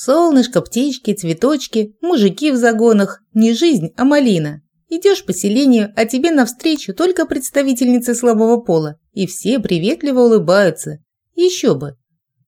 Солнышко, птички, цветочки, мужики в загонах. Не жизнь, а малина. Идешь по селению, а тебе навстречу только представительницы слабого пола. И все приветливо улыбаются. Еще бы.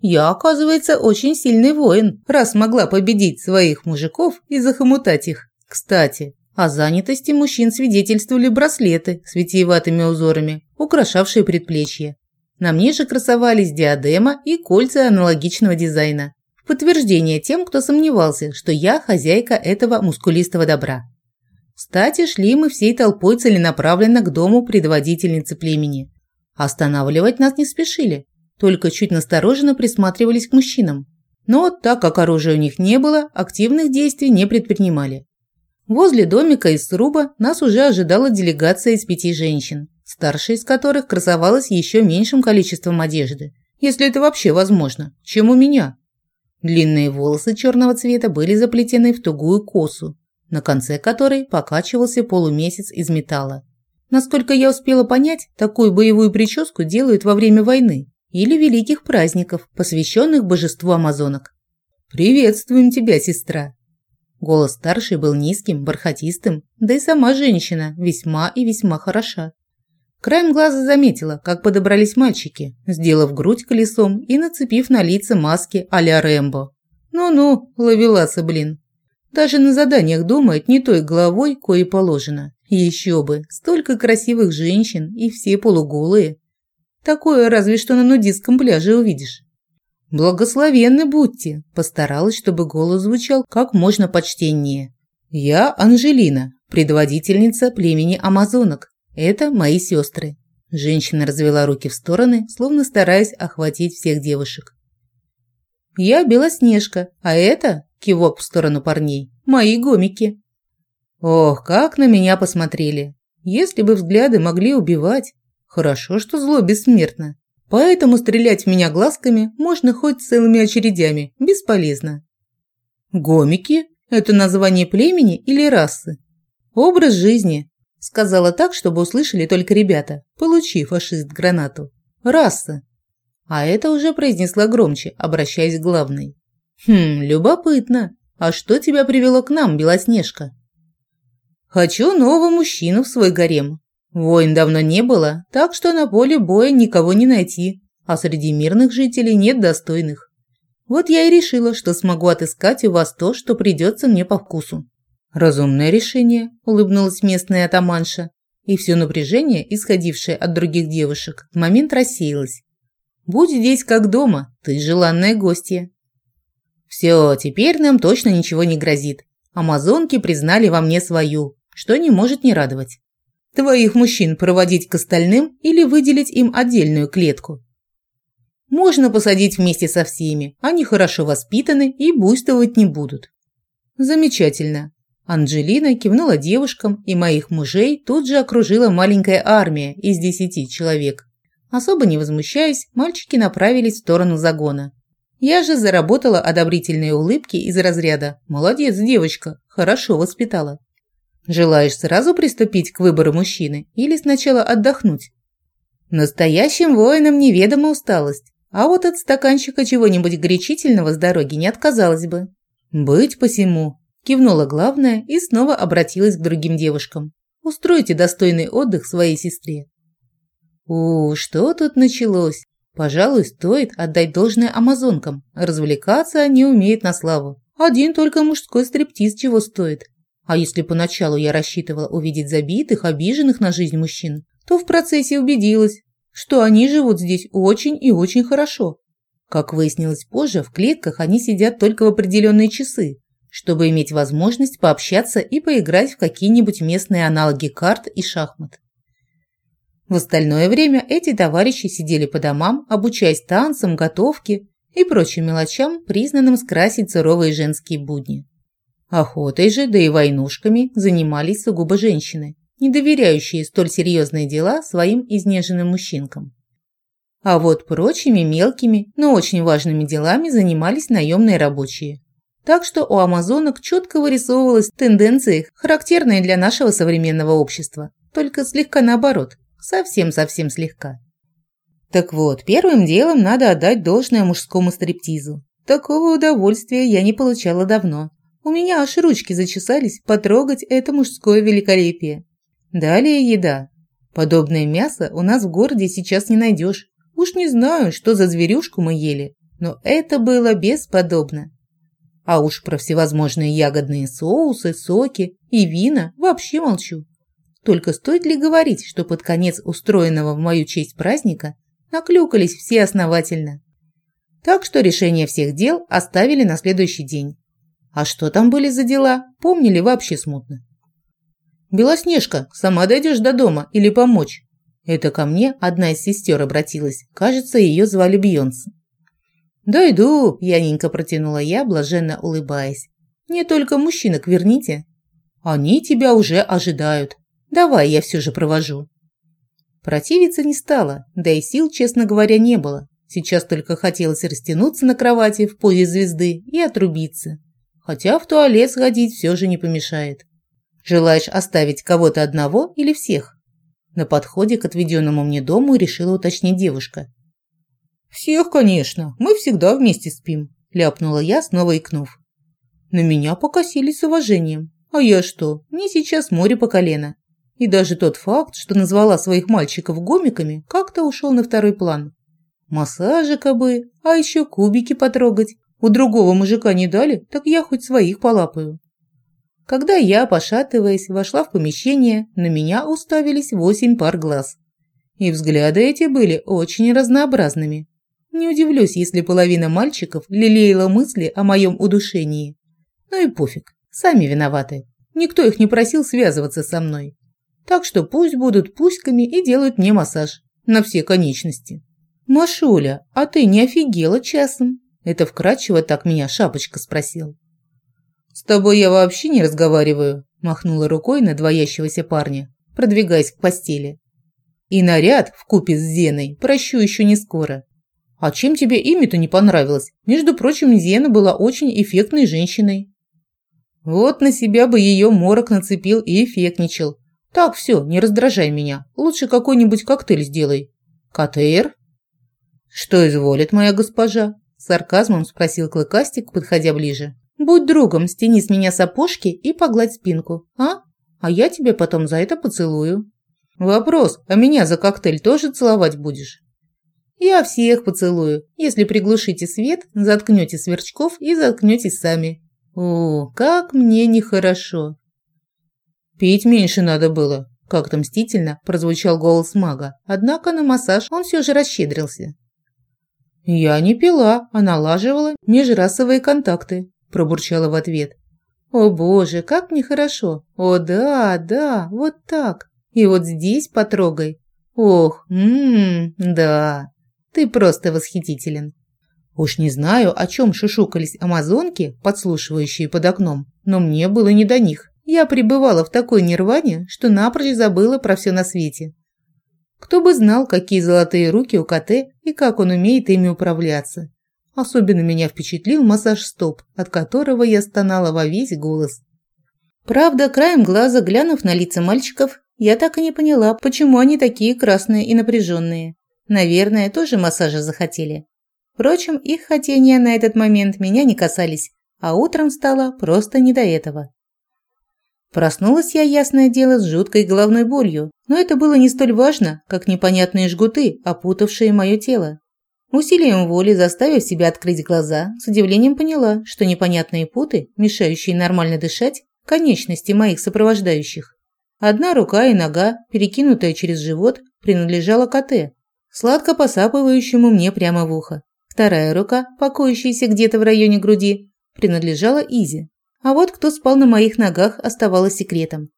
Я, оказывается, очень сильный воин, раз могла победить своих мужиков и захомутать их. Кстати, о занятости мужчин свидетельствовали браслеты с витиеватыми узорами, украшавшие предплечья. На мне же красовались диадема и кольца аналогичного дизайна. В подтверждение тем, кто сомневался, что я хозяйка этого мускулистого добра. Кстати, шли мы всей толпой целенаправленно к дому предводительницы племени. Останавливать нас не спешили, только чуть настороженно присматривались к мужчинам. Но так как оружия у них не было, активных действий не предпринимали. Возле домика из сруба нас уже ожидала делегация из пяти женщин, старшая из которых красовалась еще меньшим количеством одежды, если это вообще возможно, чем у меня. Длинные волосы черного цвета были заплетены в тугую косу, на конце которой покачивался полумесяц из металла. Насколько я успела понять, такую боевую прическу делают во время войны или великих праздников, посвященных божеству амазонок. «Приветствуем тебя, сестра!» Голос старшей был низким, бархатистым, да и сама женщина весьма и весьма хороша. Краем глаза заметила, как подобрались мальчики, сделав грудь колесом и нацепив на лица маски а-ля Рэмбо. Ну-ну, ловеласа, блин. Даже на заданиях думает не той головой, кое положено. Еще бы, столько красивых женщин и все полуголые. Такое разве что на нудистском пляже увидишь. «Благословенны будьте!» – постаралась, чтобы голос звучал как можно почтеннее. «Я Анжелина, предводительница племени амазонок. Это мои сестры». Женщина развела руки в стороны, словно стараясь охватить всех девушек. «Я Белоснежка, а это, кивок в сторону парней, мои гомики». Ох, как на меня посмотрели. Если бы взгляды могли убивать. Хорошо, что зло бессмертно. Поэтому стрелять в меня глазками можно хоть целыми очередями, бесполезно. Гомики – это название племени или расы? Образ жизни. Сказала так, чтобы услышали только ребята, получив фашист гранату. Раса. А это уже произнесла громче, обращаясь к главной. Хм, любопытно. А что тебя привело к нам, Белоснежка? Хочу нового мужчину в свой гарем. Войн давно не было, так что на поле боя никого не найти, а среди мирных жителей нет достойных. Вот я и решила, что смогу отыскать у вас то, что придется мне по вкусу. Разумное решение, улыбнулась местная атаманша, и все напряжение, исходившее от других девушек, в момент рассеялось. Будь здесь как дома, ты желанная гостья. Все, теперь нам точно ничего не грозит. Амазонки признали во мне свою, что не может не радовать твоих мужчин проводить к остальным или выделить им отдельную клетку. Можно посадить вместе со всеми, они хорошо воспитаны и буйствовать не будут. Замечательно. Анджелина кивнула девушкам, и моих мужей тут же окружила маленькая армия из десяти человек. Особо не возмущаясь, мальчики направились в сторону загона. Я же заработала одобрительные улыбки из разряда «Молодец, девочка, хорошо воспитала». Желаешь сразу приступить к выбору мужчины или сначала отдохнуть? Настоящим воинам неведома усталость, а вот от стаканчика чего-нибудь горячительного с дороги не отказалась бы. «Быть посему», – кивнула главная и снова обратилась к другим девушкам. «Устройте достойный отдых своей сестре». У, что тут началось? Пожалуй, стоит отдать должное амазонкам. Развлекаться они умеют на славу. Один только мужской стриптиз чего стоит. А если поначалу я рассчитывала увидеть забитых, обиженных на жизнь мужчин, то в процессе убедилась, что они живут здесь очень и очень хорошо. Как выяснилось позже, в клетках они сидят только в определенные часы, чтобы иметь возможность пообщаться и поиграть в какие-нибудь местные аналоги карт и шахмат. В остальное время эти товарищи сидели по домам, обучаясь танцам, готовке и прочим мелочам, признанным скрасить суровые женские будни. Охотой же, да и войнушками занимались сугубо женщины, не доверяющие столь серьезные дела своим изнеженным мужчинкам. А вот прочими мелкими, но очень важными делами занимались наемные рабочие. Так что у амазонок четко вырисовывалась тенденция, характерная для нашего современного общества, только слегка наоборот, совсем-совсем слегка. Так вот, первым делом надо отдать должное мужскому стриптизу. Такого удовольствия я не получала давно. У меня аж ручки зачесались потрогать это мужское великолепие. Далее еда. Подобное мясо у нас в городе сейчас не найдешь. Уж не знаю, что за зверюшку мы ели, но это было бесподобно. А уж про всевозможные ягодные соусы, соки и вина вообще молчу. Только стоит ли говорить, что под конец устроенного в мою честь праздника наклюкались все основательно. Так что решение всех дел оставили на следующий день. А что там были за дела, помнили вообще смутно. «Белоснежка, сама дойдешь до дома или помочь?» Это ко мне одна из сестер обратилась. Кажется, ее звали Бьонс. «Дойду», – яненько протянула я, блаженно улыбаясь. «Не только мужчинок верните. Они тебя уже ожидают. Давай, я все же провожу». Противиться не стала, да и сил, честно говоря, не было. Сейчас только хотелось растянуться на кровати в позе звезды и отрубиться. Хотя в туалет сходить все же не помешает. Желаешь оставить кого-то одного или всех? На подходе к отведенному мне дому решила уточнить девушка. «Всех, конечно. Мы всегда вместе спим», – ляпнула я, снова икнув. На меня покосились с уважением. А я что, мне сейчас море по колено. И даже тот факт, что назвала своих мальчиков гомиками, как-то ушел на второй план. Массажика бы, а еще кубики потрогать. У другого мужика не дали, так я хоть своих полапаю. Когда я, пошатываясь, вошла в помещение, на меня уставились восемь пар глаз. И взгляды эти были очень разнообразными. Не удивлюсь, если половина мальчиков лелеяла мысли о моем удушении. Ну и пофиг, сами виноваты. Никто их не просил связываться со мной. Так что пусть будут пуськами и делают мне массаж. На все конечности. «Машуля, а ты не офигела часом?» Это вкратчиво так меня Шапочка спросил. «С тобой я вообще не разговариваю», – махнула рукой на двоящегося парня, продвигаясь к постели. «И наряд в купе с Зеной прощу еще не скоро. А чем тебе имя-то не понравилось? Между прочим, Зена была очень эффектной женщиной». Вот на себя бы ее морок нацепил и эффектничал, так, все, не раздражай меня. Лучше какой-нибудь коктейль сделай. КТР? Что изволит моя госпожа? Сарказмом спросил Клыкастик, подходя ближе. Будь другом, стяни с меня сапожки и погладь спинку, а? А я тебе потом за это поцелую. Вопрос, а меня за коктейль тоже целовать будешь? Я всех поцелую, если приглушите свет, заткнете сверчков и заткнетесь сами. О, как мне нехорошо. «Пить меньше надо было», – как-то мстительно прозвучал голос мага, однако на массаж он все же расщедрился. «Я не пила, а налаживала межрасовые контакты», – пробурчала в ответ. «О боже, как нехорошо! О да, да, вот так! И вот здесь потрогай! Ох, ммм, да! Ты просто восхитителен!» Уж не знаю, о чем шушукались амазонки, подслушивающие под окном, но мне было не до них. Я пребывала в такой нирване, что напрочь забыла про все на свете. Кто бы знал, какие золотые руки у КТ и как он умеет ими управляться. Особенно меня впечатлил массаж стоп, от которого я стонала во весь голос. Правда, краем глаза, глянув на лица мальчиков, я так и не поняла, почему они такие красные и напряженные. Наверное, тоже массажа захотели. Впрочем, их хотения на этот момент меня не касались, а утром стало просто не до этого. Проснулась я, ясное дело, с жуткой головной болью, но это было не столь важно, как непонятные жгуты, опутавшие мое тело. Усилием воли, заставив себя открыть глаза, с удивлением поняла, что непонятные путы, мешающие нормально дышать, конечности моих сопровождающих. Одна рука и нога, перекинутая через живот, принадлежала коте, сладко посапывающему мне прямо в ухо. Вторая рука, покоящаяся где-то в районе груди, принадлежала Изе. А вот кто спал на моих ногах, оставалось секретом.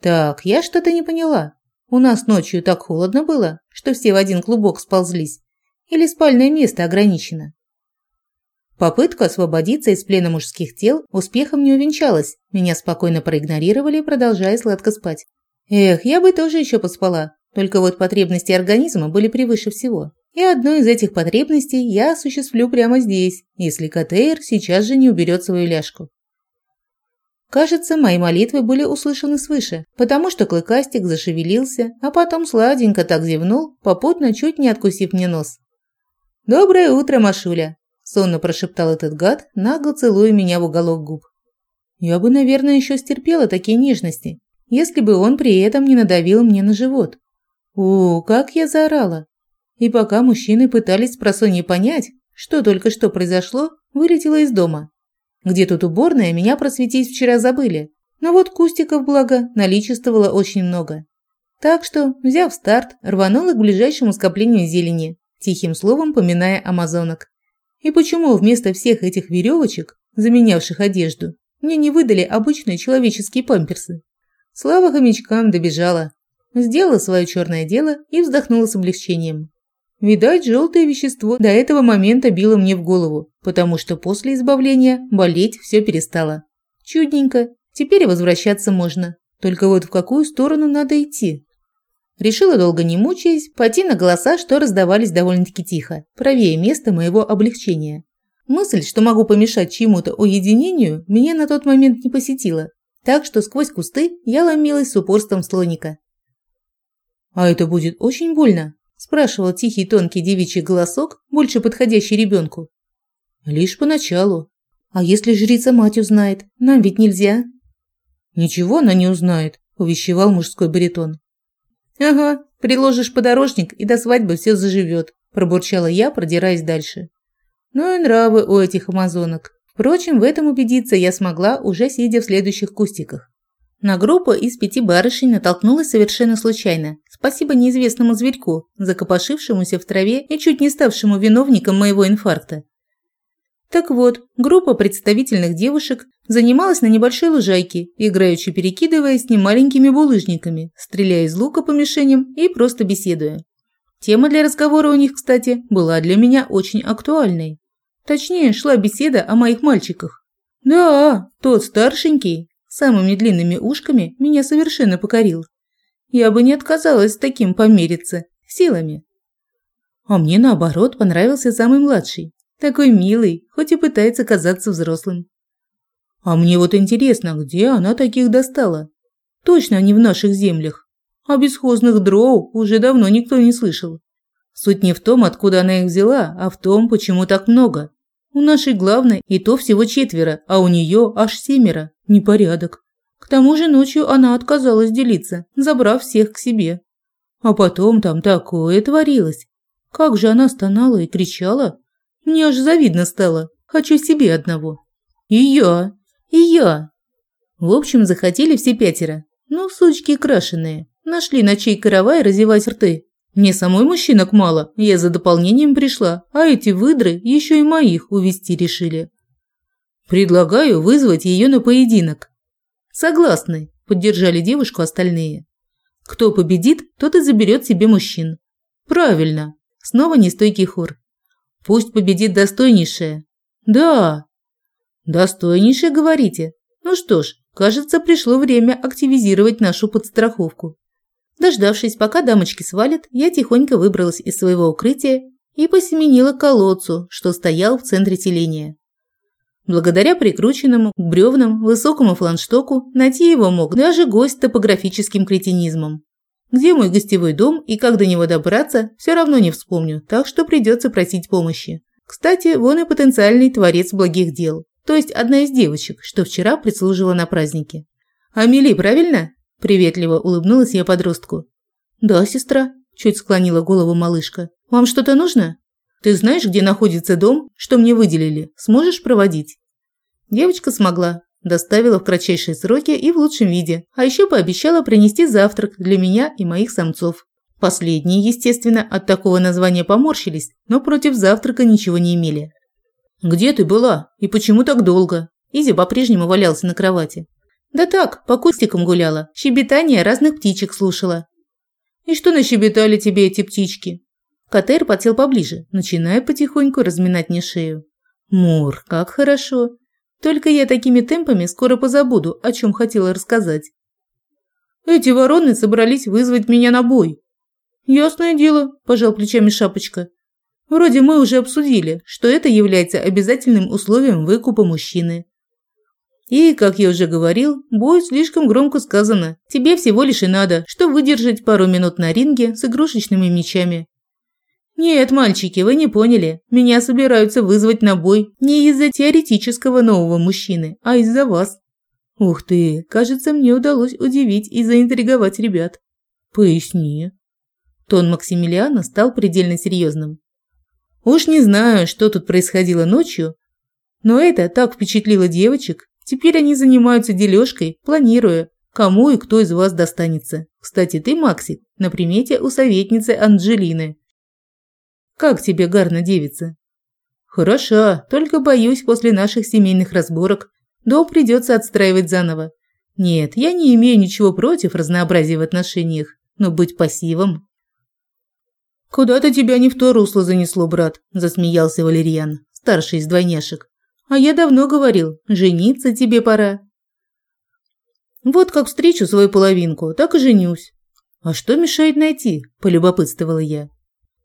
Так, я что-то не поняла. У нас ночью так холодно было, что все в один клубок сползлись. Или спальное место ограничено. Попытка освободиться из плена мужских тел успехом не увенчалась. Меня спокойно проигнорировали, продолжая сладко спать. Эх, я бы тоже еще поспала. Только вот потребности организма были превыше всего. И одну из этих потребностей я осуществлю прямо здесь, если КТР сейчас же не уберет свою ляжку. Кажется, мои молитвы были услышаны свыше, потому что клыкастик зашевелился, а потом сладенько так зевнул, попутно чуть не откусив мне нос. «Доброе утро, Машуля!» сонно прошептал этот гад, нагло целуя меня в уголок губ. Я бы, наверное, еще стерпела такие нежности, если бы он при этом не надавил мне на живот. О, как я заорала! И пока мужчины пытались с понять, что только что произошло, вылетела из дома. Где тут уборная, меня просветить вчера забыли. Но вот кустиков, благо, наличествовало очень много. Так что, взяв старт, рванула к ближайшему скоплению зелени, тихим словом поминая амазонок. И почему вместо всех этих веревочек, заменявших одежду, мне не выдали обычные человеческие памперсы? Слава хомячкам добежала. Сделала свое черное дело и вздохнула с облегчением. Видать, желтое вещество до этого момента било мне в голову, потому что после избавления болеть все перестало. Чудненько, теперь возвращаться можно. Только вот в какую сторону надо идти? Решила долго не мучаясь, пойти на голоса, что раздавались довольно-таки тихо, правее места моего облегчения. Мысль, что могу помешать чьему-то уединению, меня на тот момент не посетила, так что сквозь кусты я ломилась с упорством слоника. «А это будет очень больно?» – спрашивал тихий тонкий девичий голосок, больше подходящий ребенку. «Лишь поначалу. А если жрица мать узнает? Нам ведь нельзя». «Ничего она не узнает», – увещевал мужской баритон. «Ага, приложишь подорожник, и до свадьбы все заживет», – пробурчала я, продираясь дальше. Ну и нравы у этих амазонок. Впрочем, в этом убедиться я смогла, уже сидя в следующих кустиках. На группу из пяти барышень натолкнулась совершенно случайно. Спасибо неизвестному зверьку, закопошившемуся в траве и чуть не ставшему виновником моего инфаркта. Так вот, группа представительных девушек занималась на небольшой лужайке, играючи перекидываясь немаленькими булыжниками, стреляя из лука по мишеням и просто беседуя. Тема для разговора у них, кстати, была для меня очень актуальной. Точнее, шла беседа о моих мальчиках. Да, тот старшенький, самыми длинными ушками, меня совершенно покорил. Я бы не отказалась таким помериться, силами. А мне, наоборот, понравился самый младший. Такой милый, хоть и пытается казаться взрослым. А мне вот интересно, где она таких достала? Точно они в наших землях. О бесхозных дроу уже давно никто не слышал. Суть не в том, откуда она их взяла, а в том, почему так много. У нашей главной и то всего четверо, а у нее аж семеро. Непорядок. К тому же ночью она отказалась делиться, забрав всех к себе. А потом там такое творилось. Как же она стонала и кричала. Мне аж завидно стало. Хочу себе одного. И я. И я. В общем, захотели все пятеро. Ну, сучки крашеные. Нашли на чей каравай разевать рты. Мне самой мужчинок мало, я за дополнением пришла, а эти выдры еще и моих увести решили. Предлагаю вызвать ее на поединок. Согласны, поддержали девушку остальные. Кто победит, тот и заберет себе мужчин. Правильно. Снова нестойкий хор. Пусть победит достойнейшая. Да. Достойнейшая, говорите? Ну что ж, кажется, пришло время активизировать нашу подстраховку. Дождавшись, пока дамочки свалят, я тихонько выбралась из своего укрытия и посеменила к колодцу, что стоял в центре селения. Благодаря прикрученному к бревнам высокому фланштоку найти его мог даже гость топографическим кретинизмом. Где мой гостевой дом и как до него добраться, все равно не вспомню, так что придется просить помощи. Кстати, вон и потенциальный творец благих дел, то есть одна из девочек, что вчера прислужила на празднике. Амели, правильно? Приветливо улыбнулась я подростку. «Да, сестра», – чуть склонила голову малышка. «Вам что-то нужно? Ты знаешь, где находится дом, что мне выделили? Сможешь проводить?» Девочка смогла, Доставила в кратчайшие сроки и в лучшем виде, а еще пообещала принести завтрак для меня и моих самцов. Последние, естественно, от такого названия поморщились, но против завтрака ничего не имели. «Где ты была? И почему так долго?» Изи по-прежнему валялся на кровати. «Да так, по кустикам гуляла, щебетание разных птичек слушала». «И что нащебетали тебе эти птички?» Катер подсел поближе, начиная потихоньку разминать мне шею. «Мур, как хорошо. Только я такими темпами скоро позабуду, о чем хотела рассказать. Эти вороны собрались вызвать меня на бой. Ясное дело, пожал плечами Шапочка. Вроде мы уже обсудили, что это является обязательным условием выкупа мужчины. И, как я уже говорил, бой слишком громко сказано. Тебе всего лишь и надо, что выдержать пару минут на ринге с игрушечными мечами. Нет, мальчики, вы не поняли. Меня собираются вызвать на бой не из-за теоретического нового мужчины, а из-за вас. Ух ты, кажется, мне удалось удивить и заинтриговать ребят. Поясни. Тон Максимилиана стал предельно серьезным. Уж не знаю, что тут происходило ночью, но это так впечатлило девочек. Теперь они занимаются дележкой, планируя, кому и кто из вас достанется. Кстати, ты, Максик, на примете у советницы Анджелины. Как тебе гарна девица? Хороша, только боюсь, после наших семейных разборок дом придется отстраивать заново. Нет, я не имею ничего против разнообразия в отношениях, но быть пассивом «Куда-то тебя не в то русло занесло, брат», – засмеялся Валерьян, старший из двойняшек. «А я давно говорил, жениться тебе пора». «Вот как встречу свою половинку, так и женюсь». «А что мешает найти?» – полюбопытствовала я.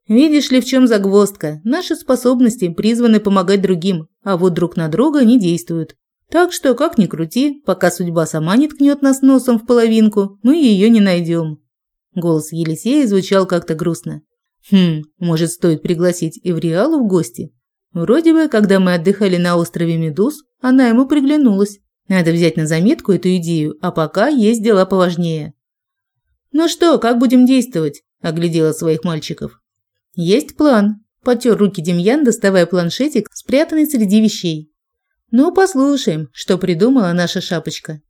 «Видишь ли, в чем загвоздка? Наши способности призваны помогать другим, а вот друг на друга не действуют. Так что, как ни крути, пока судьба сама не ткнет нас носом в половинку, мы ее не найдем». Голос Елисея звучал как-то грустно. Хм, может, стоит пригласить Эвриалу в гости? Вроде бы, когда мы отдыхали на острове Медуз, она ему приглянулась. Надо взять на заметку эту идею, а пока есть дела поважнее. «Ну что, как будем действовать?» – оглядела своих мальчиков. «Есть план», – потер руки Демьян, доставая планшетик, спрятанный среди вещей. «Ну, послушаем, что придумала наша шапочка».